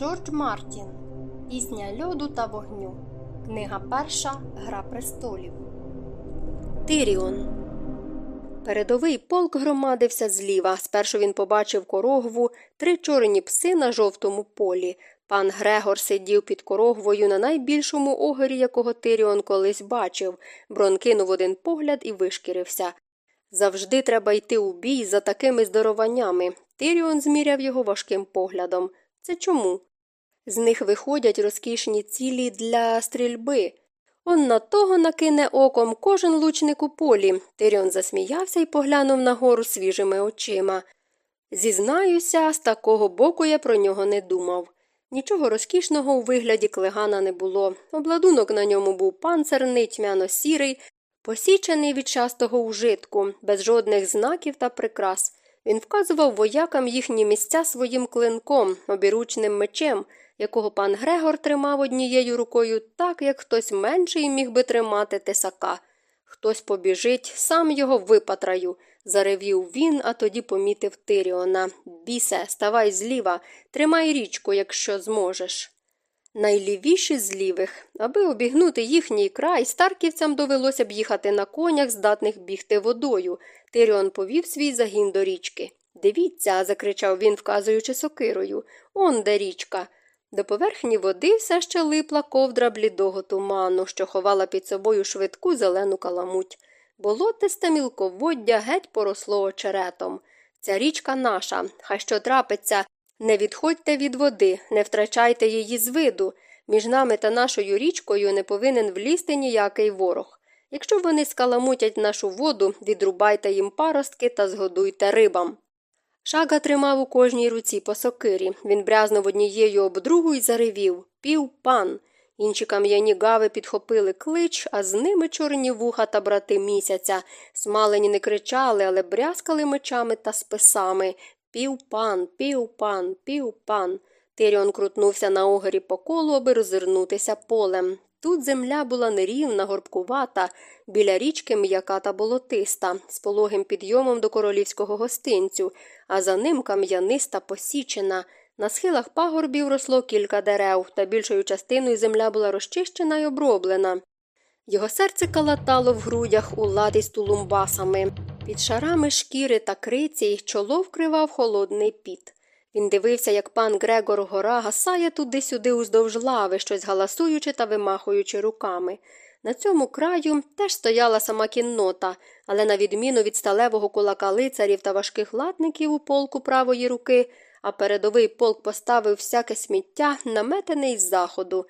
Джордж Мартін Пісня льоду та вогню. Книга перша Гра престолів. Тиріон. Передовий полк громадився зліва. Спершу він побачив корогву, три чорні пси на жовтому полі. Пан Грегор сидів під корогвою на найбільшому огорі, якого Тиріон колись бачив. Брон кинув один погляд і вишкірився. Завжди треба йти у бій за такими здорованнями. Тиріон зміряв його важким поглядом. Це чому? З них виходять розкішні цілі для стрільби. Он на того накине оком кожен лучник у полі. Тиріон засміявся і поглянув нагору свіжими очима. Зізнаюся, з такого боку я про нього не думав. Нічого розкішного у вигляді клегана не було. Обладунок на ньому був панцерний, тьмяно сірий, посічений від частого ужитку, без жодних знаків та прикрас. Він вказував воякам їхні місця своїм клинком, обіручним мечем, якого пан Грегор тримав однією рукою так, як хтось менший міг би тримати тесака. Хтось побіжить, сам його випатраю, заревів він, а тоді помітив Тиріона. Бісе, ставай зліва, тримай річку, якщо зможеш. Найлівіші з лівих. Аби обігнути їхній край, старківцям довелося б їхати на конях, здатних бігти водою. Тиріон повів свій загін до річки. Дивіться, закричав він, вказуючи сокирою. Он де річка. До поверхні води все ще липла ковдра блідого туману, що ховала під собою швидку зелену каламуть. Болотисте мілководдя геть поросло очеретом. Ця річка наша, хай що трапиться, не відходьте від води, не втрачайте її з виду. Між нами та нашою річкою не повинен влізти ніякий ворог. Якщо вони скаламутять нашу воду, відрубайте їм паростки та згодуйте рибам. Шага тримав у кожній руці по сокирі. Він брязнув однією об другу і заревів пів пан. Інші кам'яні гави підхопили клич, а з ними чорні вуха та брати місяця. Смалені не кричали, але брязкали мечами та списами. Пів пан, пів пан, пів пан. Тиріон крутнувся на огорі по колу, аби розвернутися полем. Тут земля була нерівна, горбкувата, біля річки м'яка та болотиста, з пологим підйомом до королівського гостинцю, а за ним кам'яниста посічена. На схилах пагорбів росло кілька дерев, та більшою частиною земля була розчищена й оброблена. Його серце калатало в грудях у ладі з тулумбасами. Під шарами шкіри та криці чоло вкривав холодний піт. Він дивився, як пан Грегор гора гасає туди-сюди уздовж лави, щось галасуючи та вимахуючи руками. На цьому краю теж стояла сама кіннота, але, на відміну від сталевого кулака лицарів та важких латників у полку правої руки, а передовий полк поставив всяке сміття, наметене із заходу.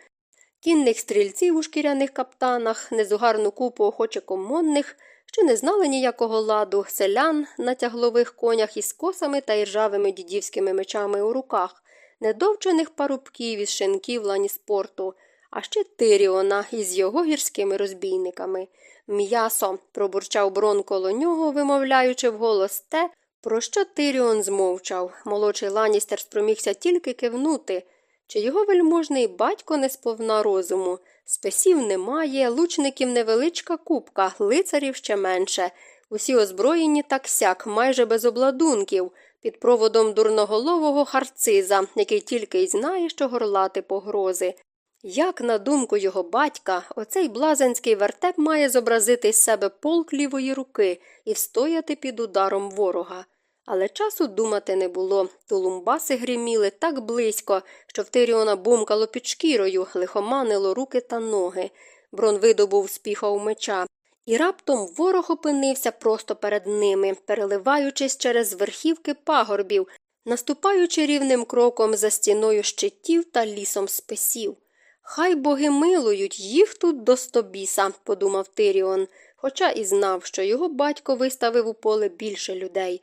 Кінних стрільців у шкіряних каптанах, незугарну купу охоче комонних, що не знали ніякого ладу, селян на тяглових конях із косами та іржавими дідівськими мечами у руках, недовчених парубків із шинків лані спорту, а ще Тиріона із його гірськими розбійниками. М'ясо, пробурчав брон коло нього, вимовляючи вголос те, про що Тиріон змовчав. Молодший ланістер спромігся тільки кивнути. Чи його вельможний батько не сповна розуму? Списів немає, лучників невеличка купка, лицарів ще менше. Усі озброєні так сяк, майже без обладунків, під проводом дурноголового харциза, який тільки й знає, що горлати погрози. Як, на думку його батька, оцей блазенський вертеп має зобразити з себе полк лівої руки і встояти під ударом ворога. Але часу думати не було. Тулумбаси гриміли так близько, що в Тиріона бумкало під шкірою, лихоманило руки та ноги. Брон видобув спіхав меча. І раптом ворог опинився просто перед ними, переливаючись через верхівки пагорбів, наступаючи рівним кроком за стіною щитів та лісом списів. Хай боги милують, їх тут до стобіса, подумав Тиріон, хоча і знав, що його батько виставив у поле більше людей.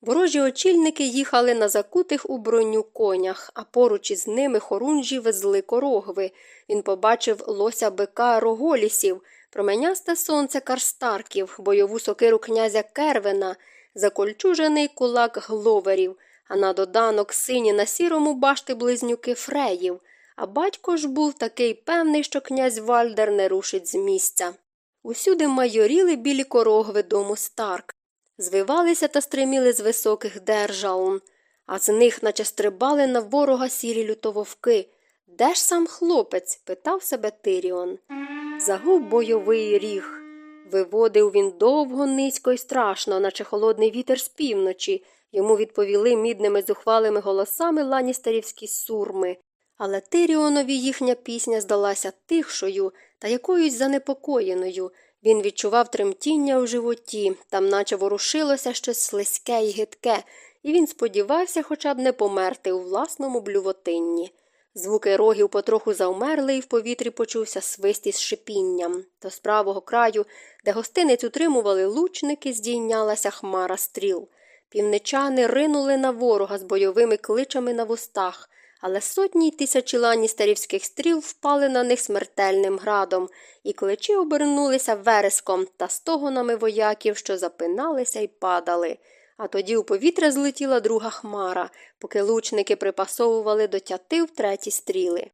Ворожі очільники їхали на закутих у броню конях, а поруч із ними хорунжі везли корогви. Він побачив лося бика роголісів, променясте сонце карстарків, бойову сокиру князя Кервена, закольчужений кулак гловерів, а на доданок сині на сірому башти близнюки фреїв. А батько ж був такий певний, що князь Вальдер не рушить з місця. Усюди майоріли білі корогви дому Старк звивалися та стриміли з високих держаун, а з них наче стрибали на ворога сірі лютововки. Де ж сам хлопець? питав себе Тиріон. Загув бойовий ріг. Виводив він довго, низько і страшно, наче холодний вітер з півночі. Йому відповіли мідними зухвалими голосами ланістерівські сурми. Але Тиріонові їхня пісня здалася тихшою та якоюсь занепокоєною. Він відчував тремтіння у животі, там наче ворушилося щось слизьке і гидке, і він сподівався хоча б не померти у власному блювотинні. Звуки рогів потроху завмерли, і в повітрі почувся свист із шипінням. До правого краю, де гостинець утримували лучники, здійнялася хмара стріл. Півничани ринули на ворога з бойовими кличами на вустах, але сотні й тисячі ланістерівських стріл впали на них смертельним градом, і кличі обернулися вереском та стогонами вояків, що запиналися й падали. А тоді у повітря злетіла друга хмара, поки лучники припасовували до тятив треті стріли.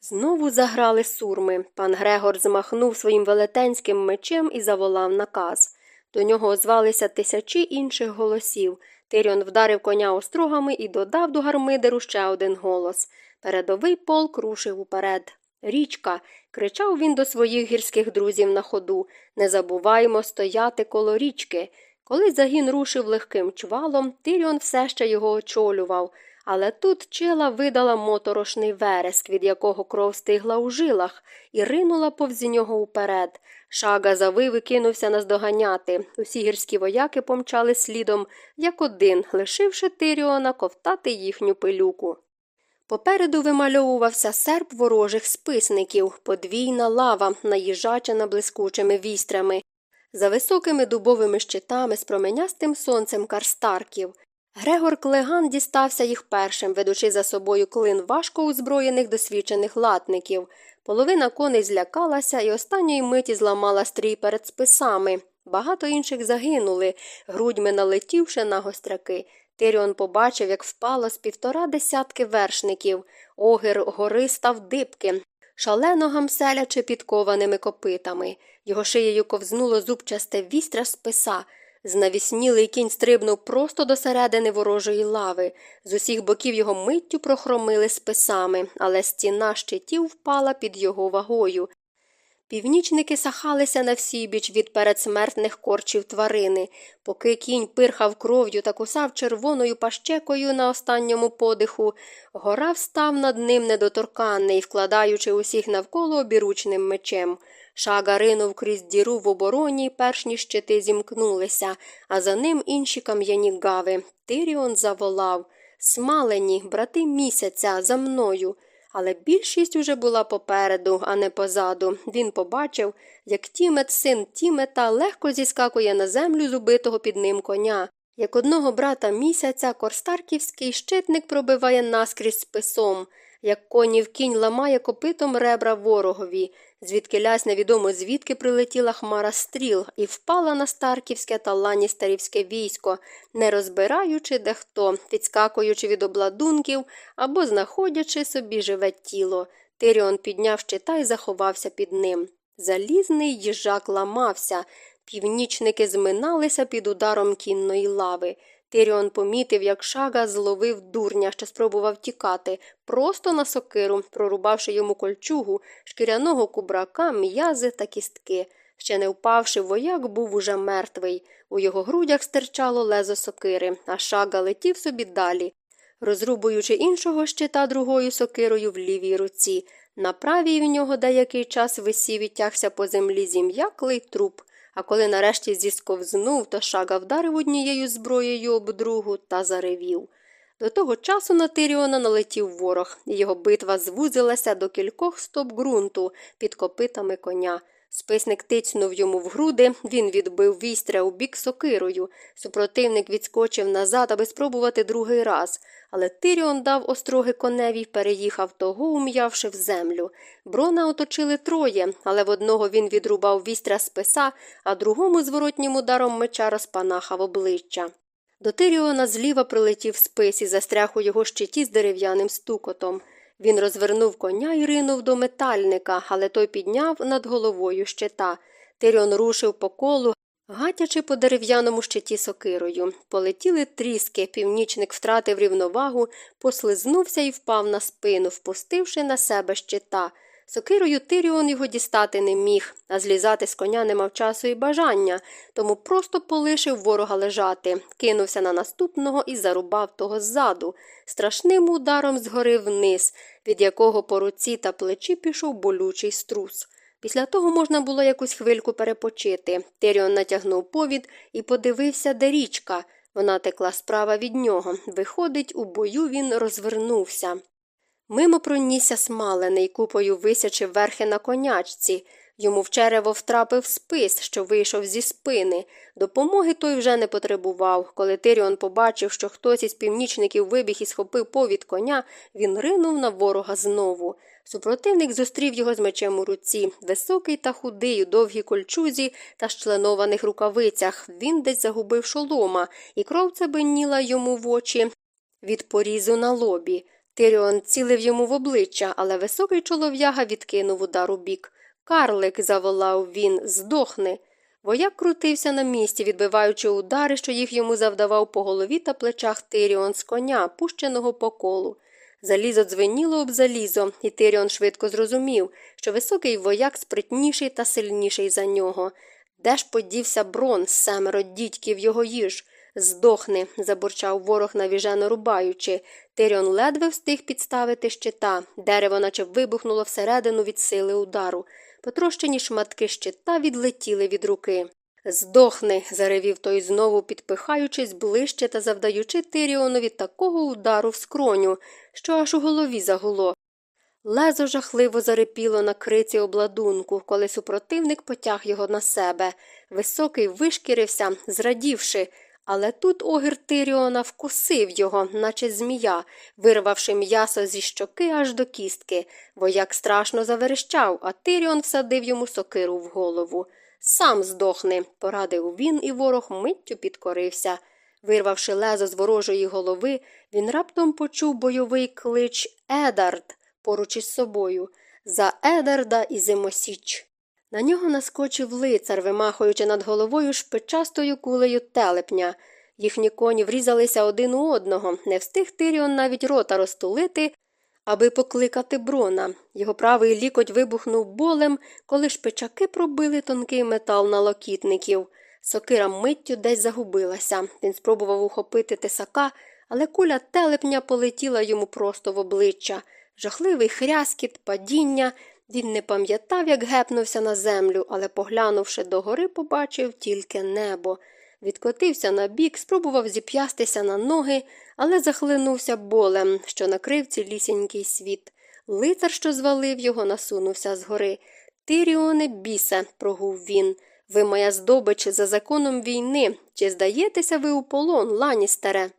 Знову заграли сурми. Пан Грегор змахнув своїм велетенським мечем і заволав наказ. До нього озвалися тисячі інших голосів. Тиріон вдарив коня острогами і додав до гармидеру ще один голос. Передовий полк рушив уперед. Річка. кричав він до своїх гірських друзів на ходу. Не забуваймо стояти коло річки. Коли загін рушив легким чвалом, Тиріон все ще його очолював, але тут чела видала моторошний вереск, від якого кров стигла у жилах, і ринула повз нього уперед. Шага завив і кинувся наздоганяти. Усі гірські вояки помчали слідом, як один, лишивши Тиріона ковтати їхню пилюку. Попереду вимальовувався серп ворожих списників, подвійна лава, наїжачена блискучими вістрями, за високими дубовими щитами з променястим сонцем карстарків. Грегор Клеган дістався їх першим, ведучи за собою клин важко озброєних досвідчених латників. Половина коней злякалася і останньої миті зламала стрій перед списами. Багато інших загинули, грудьми налетівши на гостряки. Тиріон побачив, як впало з півтора десятки вершників. Огір гори став дибки, шалено гамселячи підкованими копитами. Його шиєю ковзнуло зубчасте вістря списа. Знавіснілий кінь стрибнув просто до середини ворожої лави. З усіх боків його миттю прохромили списами, але стіна щитів впала під його вагою. Північники сахалися на всібіч від передсмертних корчів тварини, поки кінь пирхав кров'ю та кусав червоною пащекою на останньому подиху, гора встав над ним недоторканний, вкладаючи усіх навколо обіручним мечем. Шага ринув крізь діру в обороні, перш ніж щити зімкнулися, а за ним інші кам'яні гави. Тиріон заволав Смалені, брати місяця, за мною. Але більшість уже була попереду, а не позаду. Він побачив, як Тімет, син Тімета, легко зіскакує на землю з убитого під ним коня. Як одного брата місяця, корстарківський щитник пробиває наскрізь списом, як конів кінь ламає копитом ребра ворогові, звідки лясь невідомо звідки прилетіла хмара стріл і впала на старківське та ланістарівське військо, не розбираючи де хто, відскакуючи від обладунків або знаходячи собі живе тіло. Тиріон підняв щита і заховався під ним. Залізний їжак ламався, північники зминалися під ударом кінної лави. Тиріон помітив, як шага зловив дурня, що спробував тікати, просто на сокиру, прорубавши йому кольчугу, шкіряного кубрака, м'язи та кістки. Ще не впавши, вояк був уже мертвий. У його грудях стирчало лезо сокири, а шага летів собі далі, розрубуючи іншого щита другою сокирою в лівій руці. На правій в нього деякий час висів і тягся по землі зім'яклий труп. А коли нарешті зісковзнув, то шага вдарив однією зброєю об другу та заревів. До того часу на Тиріона налетів ворог, і його битва звузилася до кількох стоп ґрунту під копитами коня. Списник тицнув йому в груди, він відбив вістря у бік сокирою. Супротивник відскочив назад, аби спробувати другий раз, але Тиріон дав остроги коневі переїхав того, ум'явши в землю. Брона оточили троє, але в одного він відрубав вістря списа, а другому зворотнім ударом меча розпанахав обличчя. До Тиріона зліва прилетів спис і застряг у його щиті з дерев'яним стукотом. Він розвернув коня і ринув до метальника, але той підняв над головою щита. Тиріон рушив по колу, Гатячи по дерев'яному щиті сокирою, полетіли тріски, північник втратив рівновагу, послизнувся і впав на спину, впустивши на себе щита. Сокирою Тиріон його дістати не міг, а злізати з коня не мав часу і бажання, тому просто полишив ворога лежати, кинувся на наступного і зарубав того ззаду, страшним ударом згори вниз, від якого по руці та плечі пішов болючий струс. Після того можна було якусь хвильку перепочити. Тиріон натягнув повід і подивився, де річка. Вона текла справа від нього. Виходить, у бою він розвернувся. Мимо пронісся смалений, купою висячив верхи на конячці. Йому в черево втрапив спис, що вийшов зі спини. Допомоги той вже не потребував. Коли Тиріон побачив, що хтось із північників вибіг і схопив повід коня, він ринув на ворога знову. Супротивник зустрів його з мечем у руці, високий та худий, у довгій кольчузі та щленованих рукавицях. Він десь загубив шолома, і кров цебеніла йому в очі від порізу на лобі. Тиріон цілив йому в обличчя, але високий чолов'яга відкинув удар у бік. Карлик, заволав він, здохни. Вояк крутився на місці, відбиваючи удари, що їх йому завдавав по голові та плечах Тиріон з коня, пущеного по колу. Залізо дзвеніло об залізо, і Тиріон швидко зрозумів, що високий вояк спритніший та сильніший за нього. Де ж подівся брон, семеро дідьків його їж? Здохни, забурчав ворог навіжено рубаючи. Тиріон ледве встиг підставити щита. Дерево, наче вибухнуло всередину від сили удару. Потрощені шматки щита відлетіли від руки. Здохни, заревів той знову, підпихаючись ближче та завдаючи Тиріонові такого удару в скроню, що аж у голові загуло. Лезо жахливо зарипіло на криці обладунку, коли супротивник потяг його на себе. Високий вишкірився, зрадівши, але тут огір Тиріона вкусив його, наче змія, вирвавши м'ясо зі щоки аж до кістки. Вояк страшно заверещав, а Тиріон всадив йому сокиру в голову. Сам здохни, порадив він, і ворог миттю підкорився. Вирвавши лезо з ворожої голови, він раптом почув бойовий клич Едард поруч із собою за Едарда і Зимосіч. На нього наскочив лицар, вимахуючи над головою шпичастою кулею телепня. Їхні коні врізалися один у одного, не встиг Тиріон навіть рота розтулити, аби покликати брона. Його правий лікоть вибухнув болем, коли шпичаки пробили тонкий метал на локітників. Сокира миттю десь загубилася. Він спробував ухопити тисака, але куля телепня полетіла йому просто в обличчя. Жахливий хряскіт, падіння. Він не пам'ятав, як гепнувся на землю, але, поглянувши догори, побачив тільки небо. Відкотився на бік, спробував зіп'ястися на ноги, але захлинувся болем, що накрив цілісінький світ. Лицар, що звалив його, насунувся згори. Тиріоне, бісе, прогув він. Ви моя здобич за законом війни. Чи здаєтеся ви у полон, ланістере?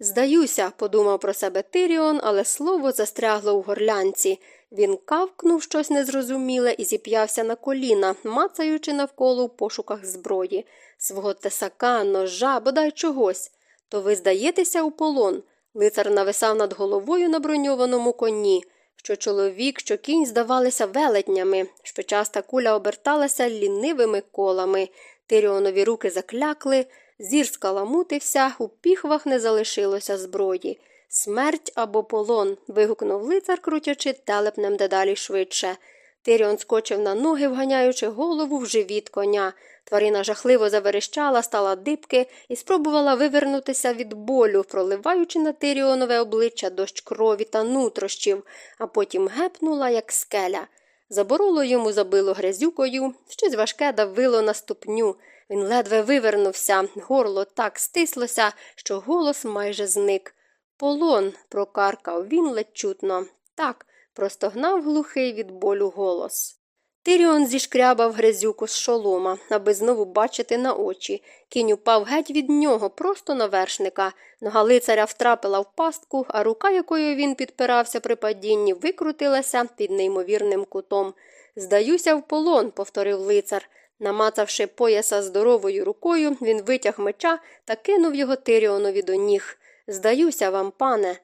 Здаюся, подумав про себе Тиріон, але слово застрягло у горлянці. Він кавкнув щось незрозуміле і зіп'явся на коліна, мацаючи навколо в пошуках зброї, свого тесака, ножа, бодай чогось. То ви здаєтеся у полон. Лицар нависав над головою на броньованому коні. Що чоловік, що кінь здавалися велетнями, шпичаста куля оберталася лінивими колами. Тиріонові руки заклякли, зір скаламутився, у піхвах не залишилося зброї. Смерть або полон. вигукнув лицар, крутячи телепнем дедалі швидше. Тиріон скочив на ноги, вганяючи голову в живіт коня. Тварина жахливо заверещала, стала дибки і спробувала вивернутися від болю, проливаючи на Тиріонове обличчя дощ крові та нутрощів, а потім гепнула, як скеля. Забороло йому забило грязюкою, щось важке давило на ступню. Він ледве вивернувся, горло так стислося, що голос майже зник. Полон, прокаркав він ледь чутно. Так, простогнав глухий від болю голос. Тиріон зішкрябав грязюку з шолома, аби знову бачити на очі. Кінь упав геть від нього, просто на вершника. Нога лицаря втрапила в пастку, а рука, якою він підпирався при падінні, викрутилася під неймовірним кутом. Здаюся в полон, повторив лицар. Намацавши пояса здоровою рукою, він витяг меча та кинув його Тиріонові до ніг. Здаюся вам, пане.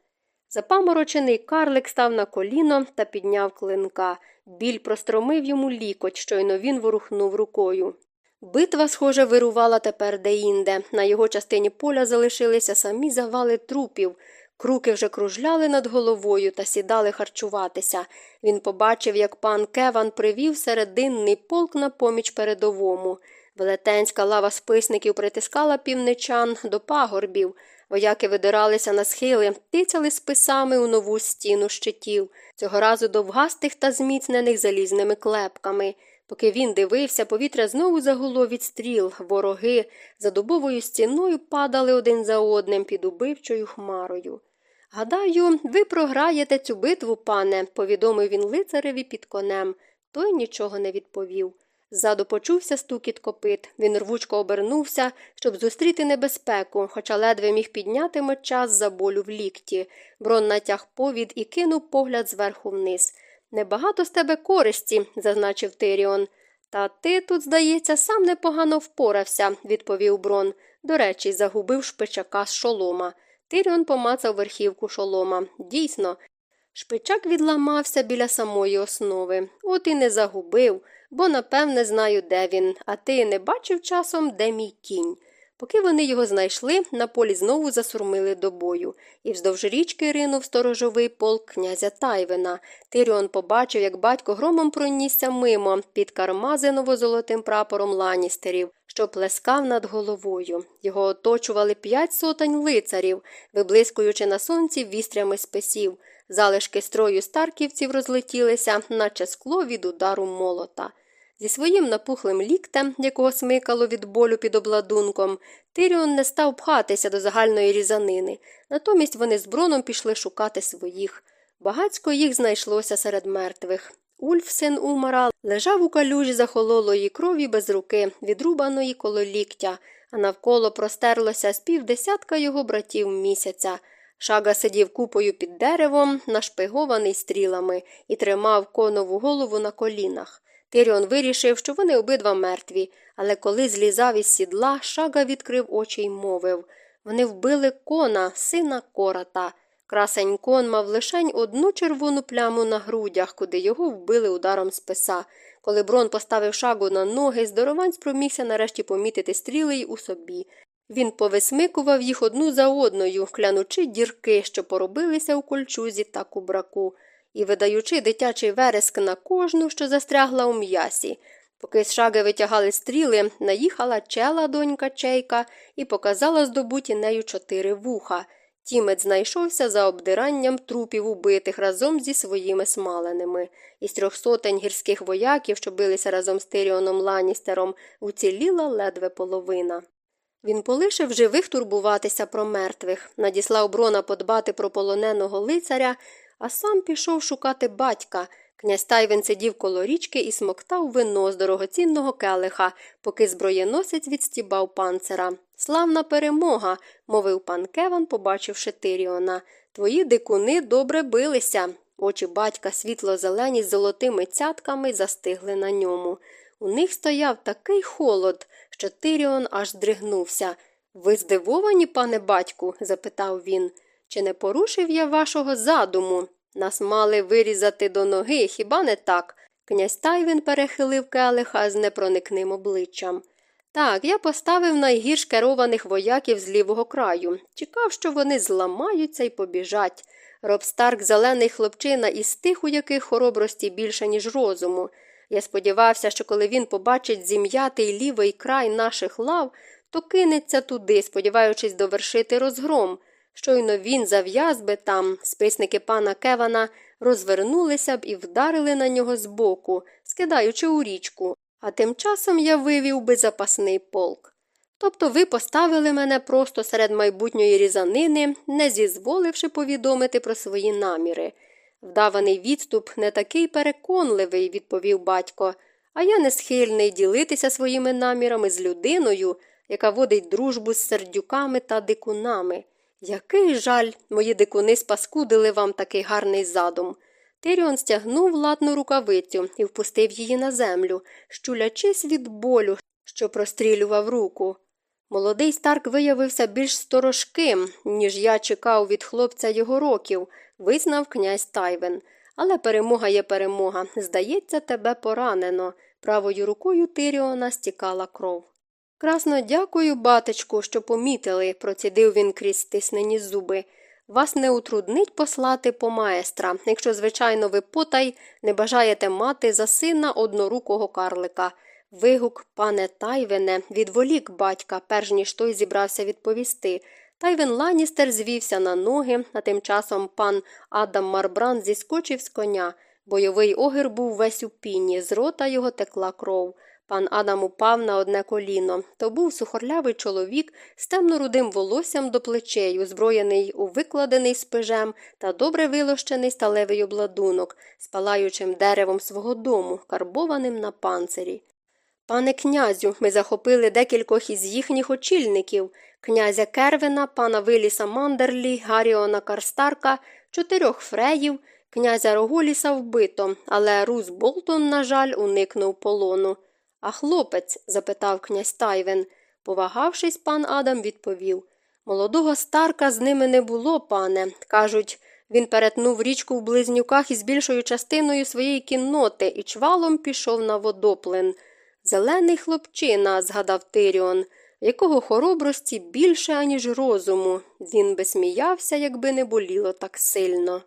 Запаморочений карлик став на коліно та підняв клинка. Біль простромив йому лікоть, щойно він ворухнув рукою. Битва, схоже, вирувала тепер деінде. На його частині поля залишилися самі завали трупів. Круки вже кружляли над головою та сідали харчуватися. Він побачив, як пан Кеван привів серединний полк на поміч передовому. Велетенська лава списників притискала півничан до пагорбів. Вояки видиралися на схили, тицяли списами у нову стіну щитів, цього разу довгастих та зміцнених залізними клепками. Поки він дивився, повітря знову загуло від стріл, вороги за дубовою стіною падали один за одним під убивчою хмарою. Гадаю, ви програєте цю битву, пане, повідомив він лицареві під конем. Той нічого не відповів. Ззаду почувся стукіт копит. Він рвучко обернувся, щоб зустріти небезпеку, хоча ледве міг підняти меча з за болю в лікті. Брон натяг повід і кинув погляд зверху вниз. Небагато з тебе користі, зазначив Тиріон. Та ти тут, здається, сам непогано впорався, відповів Брон. До речі, загубив шпичака з шолома. Тиріон помацав верхівку шолома. Дійсно, шпичак відламався біля самої основи. От і не загубив, бо, напевне, знаю, де він, а ти не бачив часом, де мій кінь. Поки вони його знайшли, на полі знову засурмили до бою, і вздовж річки ринув сторожовий полк князя Тайвена. Тиріон побачив, як батько громом пронісся мимо під кармазиново золотим прапором ланістерів, що плескав над головою. Його оточували п'ять сотень лицарів, виблискуючи на сонці вістрями списів. Залишки строю старківців розлетілися, наче скло від удару молота. Зі своїм напухлим ліктем, якого смикало від болю під обладунком, Тиріон не став пхатися до загальної різанини. Натомість вони з броном пішли шукати своїх. Багацько їх знайшлося серед мертвих. Ульф, син Умара, лежав у калюжі захололої крові без руки, відрубаної коло ліктя, а навколо простерлося з півдесятка його братів місяця. Шага сидів купою під деревом, нашпигований стрілами, і тримав конову голову на колінах. Тиріон вирішив, що вони обидва мертві, але коли злізав із сідла, шага відкрив очі й мовив вони вбили кона, сина кората. Красень кон мав лишень одну червону пляму на грудях, куди його вбили ударом списа. Коли брон поставив шагу на ноги, здоровань спромігся нарешті помітити стріли й у собі. Він повисмикував їх одну за одною, клянучи дірки, що поробилися у кольчузі та кубраку і видаючи дитячий вереск на кожну, що застрягла у м'ясі. Поки з шаги витягали стріли, наїхала чела донька чейка і показала здобуті нею чотири вуха. Тімець знайшовся за обдиранням трупів убитих разом зі своїми смаленими. Із трьох сотень гірських вояків, що билися разом з Тиріоном Ланістером, уціліла ледве половина. Він полишив живих турбуватися про мертвих, надіслав брона подбати про полоненого лицаря а сам пішов шукати батька. Князь Тайвен сидів коло річки і смоктав вино з дорогоцінного келиха, поки зброєносець відстібав панцера. Славна перемога, мовив пан Кеван, побачивши Тиріона. Твої дикуни добре билися. Очі батька світло зелені з золотими цятками застигли на ньому. У них стояв такий холод, що Тиріон аж здригнувся. Ви здивовані, пане батьку? запитав він. Чи не порушив я вашого задуму? Нас мали вирізати до ноги, хіба не так? Князь Тайвін перехилив келиха з непроникним обличчям. Так, я поставив найгірш керованих вояків з лівого краю. Чекав, що вони зламаються і побіжать. Роб Старк зелений хлопчина із тих, у яких хоробрості більше, ніж розуму. Я сподівався, що коли він побачить зім'ятий лівий край наших лав, то кинеться туди, сподіваючись довершити розгром. Щойно він зав'яз би там, списники пана Кевана розвернулися б і вдарили на нього збоку, скидаючи у річку, а тим часом я вивів би запасний полк. Тобто ви поставили мене просто серед майбутньої різанини, не зізволивши повідомити про свої наміри. Вдаваний відступ не такий переконливий, відповів батько, а я не схильний ділитися своїми намірами з людиною, яка водить дружбу з сердюками та дикунами. Який жаль, мої дикуни спаскудили вам такий гарний задум. Тиріон стягнув латну рукавицю і впустив її на землю, щулячись від болю, що прострілював руку. Молодий Старк виявився більш сторожким, ніж я чекав від хлопця його років, визнав князь Тайвен. Але перемога є перемога. Здається, тебе поранено. Правою рукою Тиріона стікала кров. Красно дякую, батечку, що помітили, процідив він крізь стиснені зуби. Вас не утруднить послати по маестра, якщо, звичайно, ви потай не бажаєте мати за сина однорукого карлика. Вигук, пане Тайвене, відволік батька, перш ніж той зібрався відповісти. Тайвен Ланістер звівся на ноги, а тим часом пан Адам Марбран зіскочив з коня. Бойовий огір був весь у піні, з рота його текла кров. Пан Адам упав на одне коліно. То був сухорлявий чоловік з темно-рудим волоссям до плечей, озброєний у викладений спижем та добре вилощений сталевий обладунок, з палаючим деревом свого дому, карбованим на панцирі. Пане князю, ми захопили декількох із їхніх очільників князя Кервена, пана Виліса Мандерлі, Гаріона Карстарка, чотирьох фреїв, князя Роголіса вбито, але Рус Болтон, на жаль, уникнув полону. А хлопець? запитав князь Тайвен. Повагавшись, пан Адам відповів. Молодого старка з ними не було, пане. Кажуть, він перетнув річку в близнюках із більшою частиною своєї кінноти і чвалом пішов на водоплин. Зелений хлопчина, згадав Тиріон, якого хоробрості більше, аніж розуму. Він би сміявся, якби не боліло так сильно.